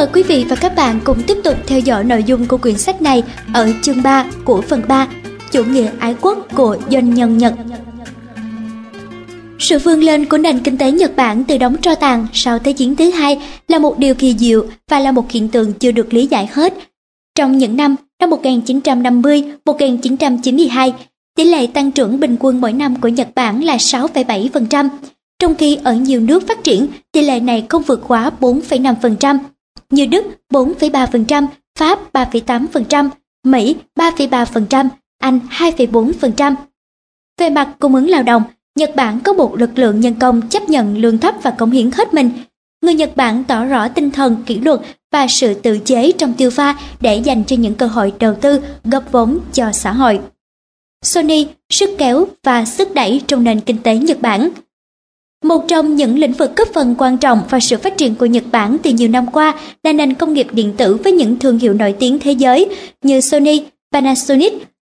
mời quý vị và các bạn cùng tiếp tục theo dõi nội dung của quyển sách này ở chương 3 của phần 3 Chủ nghĩa ái quốc của doanh nhân Nhật. Sự vươn lên của nền kinh tế Nhật Bản từ đóng tro tàn sau Thế chiến thứ hai là một điều kỳ diệu và là một hiện tượng chưa được lý giải hết. Trong những năm năm 1950-1992, tỷ lệ tăng trưởng bình quân mỗi năm của Nhật Bản là 6,7%, trong khi ở nhiều nước phát triển, tỷ lệ này không vượt quá 4,5% như Đức 4,3%, Pháp 3,8%, Mỹ 3,3%, Anh 2,4%. Về mặt cung ứng lao động, Nhật Bản có một lực lượng nhân công chấp nhận lương thấp và cống hiến hết mình. Người Nhật Bản tỏ rõ tinh thần kỷ luật và sự tự chế trong tiêu pha để dành cho những cơ hội đầu tư, góp vốn cho xã hội. Sony, sức kéo và sức đẩy trong nền kinh tế Nhật Bản – một trong những lĩnh vực cấp phần quan trọng vào sự phát triển của Nhật Bản từ nhiều năm qua là nền công nghiệp điện tử với những thương hiệu nổi tiếng thế giới như Sony, Panasonic,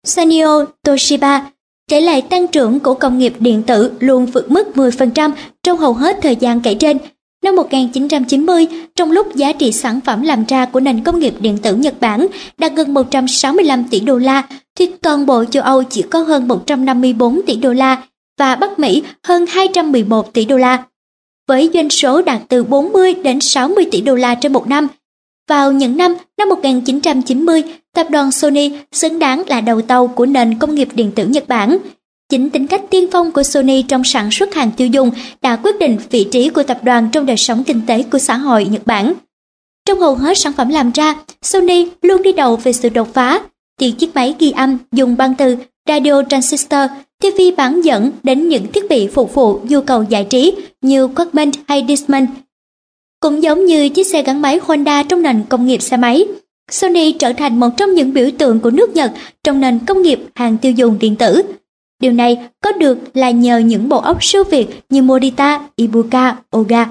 Sanyo, Toshiba. Tỷ lệ tăng trưởng của công nghiệp điện tử luôn vượt mức 10% trong hầu hết thời gian kể trên. Năm 1990, trong lúc giá trị sản phẩm làm ra của nền công nghiệp điện tử Nhật Bản đạt gần 165 tỷ đô la, thì toàn bộ châu Âu chỉ có hơn 154 tỷ đô la, và Bắc Mỹ hơn 211 tỷ đô la. Với doanh số đạt từ 40 đến 60 tỷ đô la trên một năm, vào những năm năm 1990, tập đoàn Sony xứng đáng là đầu tàu của nền công nghiệp điện tử Nhật Bản. Chính tính cách tiên phong của Sony trong sản xuất hàng tiêu dùng đã quyết định vị trí của tập đoàn trong đời sống kinh tế của xã hội Nhật Bản. Trong hầu hết sản phẩm làm ra, Sony luôn đi đầu về sự đột phá. Từ chiếc máy ghi âm dùng băng từ radio transistor TV bán dẫn đến những thiết bị phục vụ nhu cầu giải trí như Walkman hay Discman. Cũng giống như chiếc xe gắn máy Honda trong nền công nghiệp xe máy, Sony trở thành một trong những biểu tượng của nước Nhật trong nền công nghiệp hàng tiêu dùng điện tử. Điều này có được là nhờ những bộ óc siêu việt như Morita, Ibuka, Oga.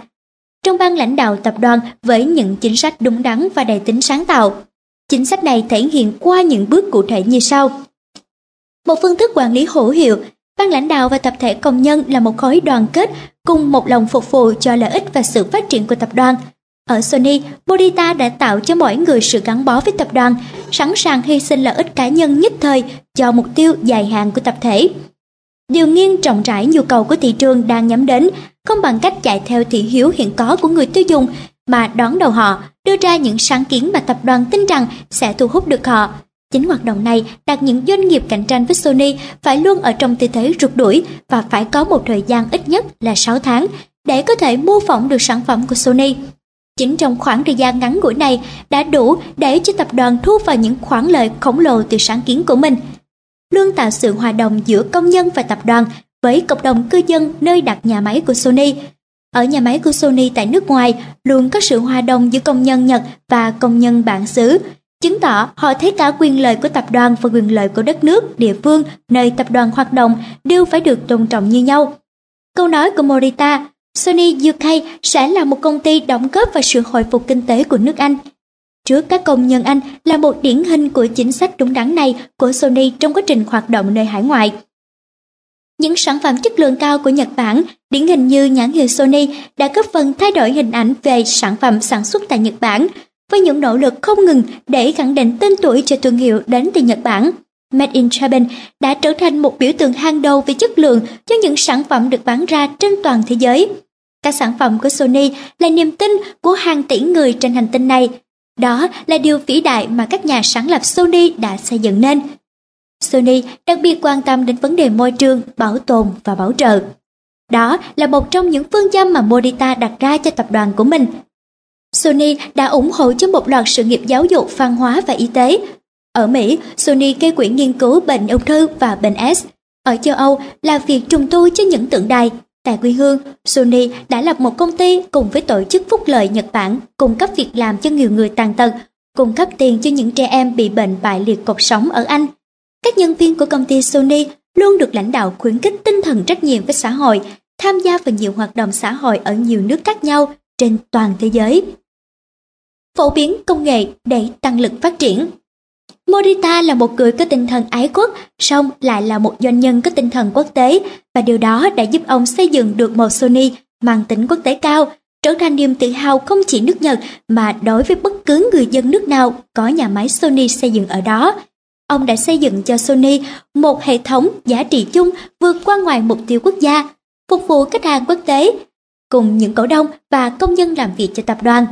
Trong ban lãnh đạo tập đoàn với những chính sách đúng đắn và đầy tính sáng tạo. Chính sách này thể hiện qua những bước cụ thể như sau. Một phương thức quản lý hữu hiệu, ban lãnh đạo và tập thể công nhân là một khối đoàn kết cùng một lòng phục vụ cho lợi ích và sự phát triển của tập đoàn. Ở Sony, Morita đã tạo cho mỗi người sự gắn bó với tập đoàn, sẵn sàng hy sinh lợi ích cá nhân nhất thời cho mục tiêu dài hạn của tập thể. Điều nghiêng trọng rãi nhu cầu của thị trường đang nhắm đến, không bằng cách chạy theo thị hiếu hiện có của người tiêu dùng, mà đón đầu họ, đưa ra những sáng kiến mà tập đoàn tin rằng sẽ thu hút được họ, Chính hoạt động này đặt những doanh nghiệp cạnh tranh với Sony phải luôn ở trong tư thế rụt đuổi và phải có một thời gian ít nhất là 6 tháng để có thể mô phỏng được sản phẩm của Sony. Chính trong khoảng thời gian ngắn ngủi này đã đủ để cho tập đoàn thu vào những khoản lợi khổng lồ từ sáng kiến của mình. Luôn tạo sự hòa đồng giữa công nhân và tập đoàn với cộng đồng cư dân nơi đặt nhà máy của Sony. Ở nhà máy của Sony tại nước ngoài luôn có sự hòa đồng giữa công nhân Nhật và công nhân bản xứ chứng tỏ họ thấy cả quyền lợi của tập đoàn và quyền lợi của đất nước, địa phương nơi tập đoàn hoạt động đều phải được tôn trọng như nhau. Câu nói của Morita, Sony UK sẽ là một công ty đóng góp vào sự hồi phục kinh tế của nước Anh. Trước các công nhân Anh là một điển hình của chính sách đúng đắn này của Sony trong quá trình hoạt động nơi hải ngoại. Những sản phẩm chất lượng cao của Nhật Bản, điển hình như nhãn hiệu Sony đã góp phần thay đổi hình ảnh về sản phẩm sản xuất tại Nhật Bản, với những nỗ lực không ngừng để khẳng định tên tuổi cho thương hiệu đến từ Nhật Bản. Made in Japan đã trở thành một biểu tượng hàng đầu về chất lượng cho những sản phẩm được bán ra trên toàn thế giới. Các sản phẩm của Sony là niềm tin của hàng tỷ người trên hành tinh này. Đó là điều vĩ đại mà các nhà sáng lập Sony đã xây dựng nên. Sony đặc biệt quan tâm đến vấn đề môi trường, bảo tồn và bảo trợ. Đó là một trong những phương châm mà Morita đặt ra cho tập đoàn của mình Sony đã ủng hộ cho một loạt sự nghiệp giáo dục, văn hóa và y tế. Ở Mỹ, Sony gây quỹ nghiên cứu bệnh ung thư và bệnh S. Ở châu Âu là việc trùng tu cho những tượng đài. Tại quê hương, Sony đã lập một công ty cùng với tổ chức phúc lợi Nhật Bản cung cấp việc làm cho nhiều người tàn tật, cung cấp tiền cho những trẻ em bị bệnh bại liệt cột sống ở Anh. Các nhân viên của công ty Sony luôn được lãnh đạo khuyến khích tinh thần trách nhiệm với xã hội, tham gia vào nhiều hoạt động xã hội ở nhiều nước khác nhau trên toàn thế giới. Phổ biến công nghệ để tăng lực phát triển Morita là một người có tinh thần ái quốc, song lại là một doanh nhân có tinh thần quốc tế và điều đó đã giúp ông xây dựng được một Sony mang tính quốc tế cao, trở thành niềm tự hào không chỉ nước Nhật mà đối với bất cứ người dân nước nào có nhà máy Sony xây dựng ở đó. Ông đã xây dựng cho Sony một hệ thống giá trị chung vượt qua ngoài mục tiêu quốc gia, phục vụ khách hàng quốc tế, cùng những cổ đông và công nhân làm việc cho tập đoàn.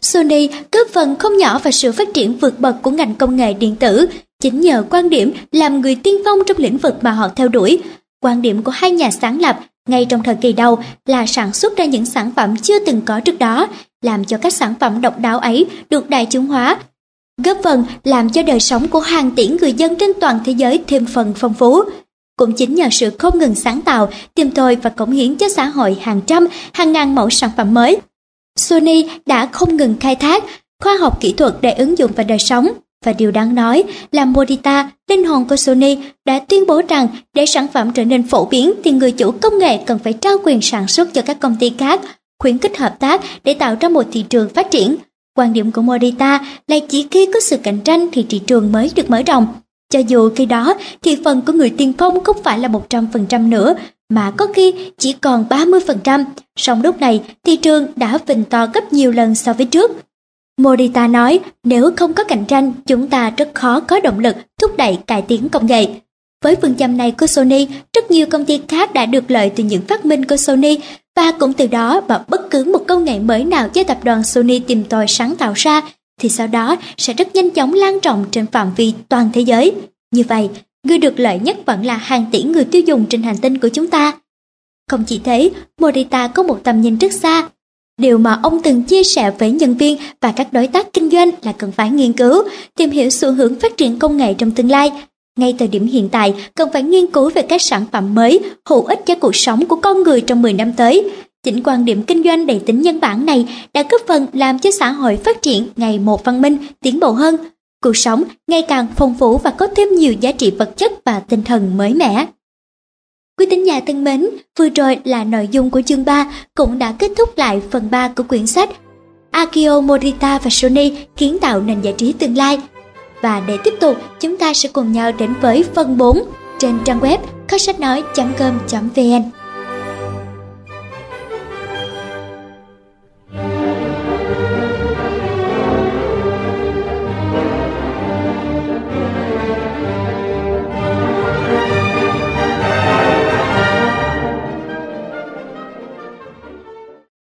Sony góp phần không nhỏ vào sự phát triển vượt bậc của ngành công nghệ điện tử, chính nhờ quan điểm làm người tiên phong trong lĩnh vực mà họ theo đuổi. Quan điểm của hai nhà sáng lập ngay trong thời kỳ đầu là sản xuất ra những sản phẩm chưa từng có trước đó, làm cho các sản phẩm độc đáo ấy được đại chúng hóa, góp phần làm cho đời sống của hàng tỷ người dân trên toàn thế giới thêm phần phong phú. Cũng chính nhờ sự không ngừng sáng tạo, tìm tòi và cống hiến cho xã hội hàng trăm, hàng ngàn mẫu sản phẩm mới, Sony đã không ngừng khai thác khoa học kỹ thuật để ứng dụng vào đời sống. Và điều đáng nói là Morita, linh hồn của Sony, đã tuyên bố rằng để sản phẩm trở nên phổ biến thì người chủ công nghệ cần phải trao quyền sản xuất cho các công ty khác, khuyến khích hợp tác để tạo ra một thị trường phát triển. Quan điểm của Morita là chỉ khi có sự cạnh tranh thì thị trường mới được mở rộng. Cho dù khi đó thì phần của người tiên phong không phải là 100% nữa mà có khi chỉ còn 30%, song lúc này thị trường đã phình to gấp nhiều lần so với trước. Morita nói nếu không có cạnh tranh chúng ta rất khó có động lực thúc đẩy cải tiến công nghệ. Với phương châm này của Sony, rất nhiều công ty khác đã được lợi từ những phát minh của Sony và cũng từ đó mà bất cứ một công nghệ mới nào do tập đoàn Sony tìm tòi sáng tạo ra thì sau đó sẽ rất nhanh chóng lan rộng trên phạm vi toàn thế giới. Như vậy, người được lợi nhất vẫn là hàng tỷ người tiêu dùng trên hành tinh của chúng ta. Không chỉ thế, Morita có một tầm nhìn rất xa. Điều mà ông từng chia sẻ với nhân viên và các đối tác kinh doanh là cần phải nghiên cứu, tìm hiểu xu hướng phát triển công nghệ trong tương lai. Ngay thời điểm hiện tại, cần phải nghiên cứu về các sản phẩm mới, hữu ích cho cuộc sống của con người trong 10 năm tới. Chính quan điểm kinh doanh đầy tính nhân bản này đã góp phần làm cho xã hội phát triển ngày một văn minh, tiến bộ hơn, cuộc sống ngày càng phong phú và có thêm nhiều giá trị vật chất và tinh thần mới mẻ. Quý tín giả thân mến, vừa rồi là nội dung của chương 3 cũng đã kết thúc lại phần 3 của quyển sách Akio Morita và Sony kiến tạo nền giải trí tương lai. Và để tiếp tục, chúng ta sẽ cùng nhau đến với phần 4 trên trang web kho sách nói.com.vn.